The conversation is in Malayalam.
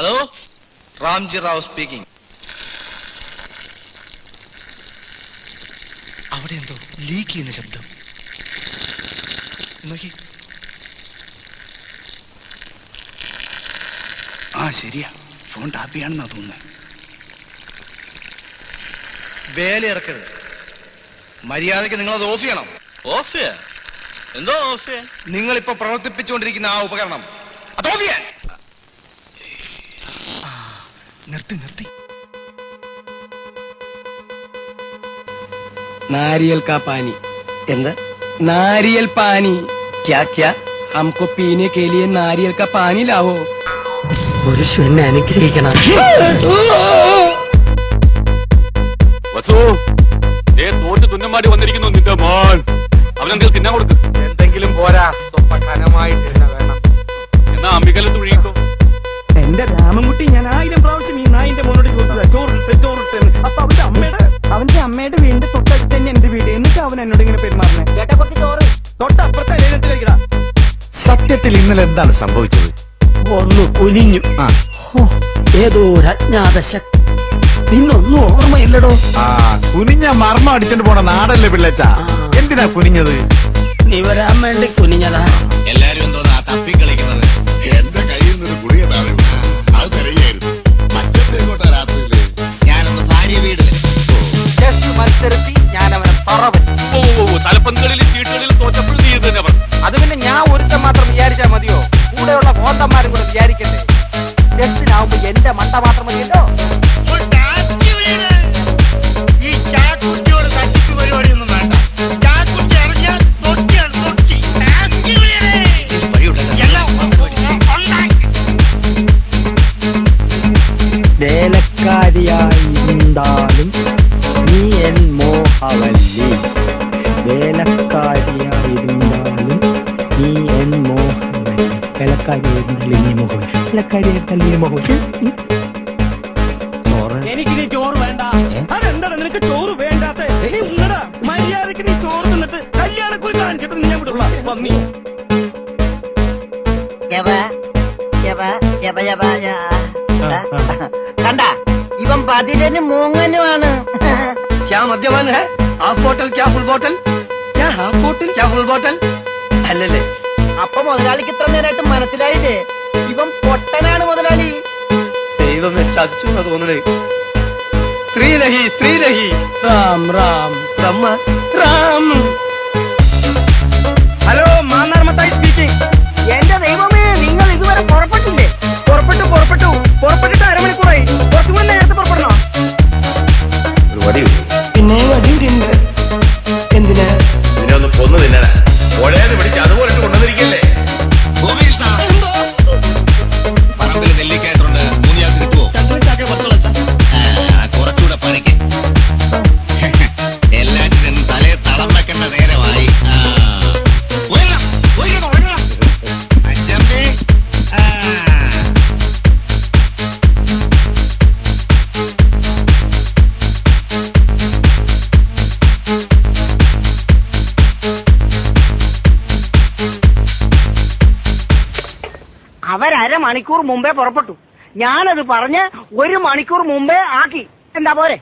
ഹലോ റാംജി റാവു സ്പീക്കിംഗ് അവിടെ എന്തോ ലീക്ക് ചെയ്യുന്ന ശബ്ദം. നോക്കി. ആ ശരിയാ. ഫോൺ ടാപ്പിയാണെന്നാ തോന്നുന്നു. വേല ഇറക്കരുത്. മര്യാദയ്ക്ക് നിങ്ങൾ അത് ഓഫ് ചെയ്യണം. ഓഫ് ചെയ്യാ എന്തോ ഓഫ് ചെയ്യാൻ? നിങ്ങൾ ഇപ്പൊ പ്രവർത്തിപ്പിച്ചുകൊണ്ടിരിക്കുന്ന ആ ഉപകരണം. അത് ഓഫ് ചെയ്യാൻ! നിർത്തി നിർത്തി नारियल का पानी എന്താ नारियल पानी ക്യാ ക്യാ हमको पीने के लिए नारियल का पानी लाओ പുരുഷ എന്നെ അനുഗ്രഹിക്കണം വസു ഏ തോറ്റ് തുന്നമാടി വന്നിരിക്കുന്നു നിന്റെ മോൻ അവനെന്തെങ്കിലും തിന്നാൻ കൊടുക്ക് എന്തെങ്കിലും പോരാ സ്വപ്പ കനമായിട്ട് അമ്മയുടെ വീടിന്റെ തൊട്ടടുത്ത് തന്നെ എന്റെ വീട്. എന്നിട്ട് അവൻ എന്നോട് ഇങ്ങനെ പെരുമാറുന്നത് ചോറ്. തൊട്ടപ്പുറത്തെ സത്യത്തിൽ ഇന്നലെ എന്താണ് സംഭവിച്ചത്? ഒന്ന് കുനിഞ്ഞു. ഹോ, ഏതോ ഒരു അജ്ഞാത ശക്തി. പിന്നൊന്നും ഓർമ്മയില്ലടോ. ആ കുനിഞ്ഞ മർമ്മ അടിച്ചോണ്ട് പോണ നാടല്ലേ പിള്ളച്ച? എന്തിനാ കുനിഞ്ഞത്? നീ വരാൻ വേണ്ടി കുനിഞ്ഞതാ. തലപ്പന്തുകളിലും ചീട്ടുകളിലും തോറ്റപ്പോൾ നീ തന്നെ പറഞ്ഞു. അത് പിന്നെ ഞാൻ ഒരുത്തൻ മാത്രം വിചാരിച്ചാൽ മതിയോ? കൂടെയുള്ള കോന്തന്മാരും കൂടെ വിചാരിക്കണ്ടേ ജസ്റ്റിനാവുമ്പോ എന്റെ മണ്ട മാത്രം മതിയല്ലോ. ഈ നീ എൻ പരിപാടിയൊന്നും വേലക്കാരിയായിരുന്നാലും നീ മോഹം വേലക്കാരിയായിരുന്നാലും നീ മോഹം എനിക്ക് നീ ചോറ് വേണ്ട. അതെന്താണ് നിനക്ക് ചോറ് വേണ്ടാത്ത? നീ ഉണ്ണടാ മര്യാദയ്ക്ക് നീ ചോറ് തിന്നിട്ട് കല്യാണക്കുറി കാണിച്ചിട്ട് നീ ഇവിടെ ഉള്ള. പന്നി കണ്ട ഇവൻ പതിരന് മൂങ്ങനുമാണ്. ക്യാ മദ്യപാൻ ഹാഫ് ബോട്ടൽ ക്യാ ഫുൾ ബോട്ടൽ ഹാഫ് ബോട്ടിൽ ക്യാ ഫുൾ ബോട്ടൽ അല്ലല്ലേ അപ്പൊ മുതലാളിക്ക് ഇത്ര നേരമായിട്ട് മനസ്സിലായില്ലേ? ഇവൻ പൊട്ടനാണ് മുതലാളി. ദൈവം ചതിച്ചു എന്നാ തോന്നണേ. സ്ത്രീലഹി സ്ത്രീ രഹി റാം റാം. റമ്മ റാം. അവരര മണിക്കൂർ മുമ്പേ പുറപ്പെട്ടു. ഞാനത് പറഞ്ഞ് ഒരു മണിക്കൂർ മുമ്പേ ആക്കി. എന്താ പോരെ?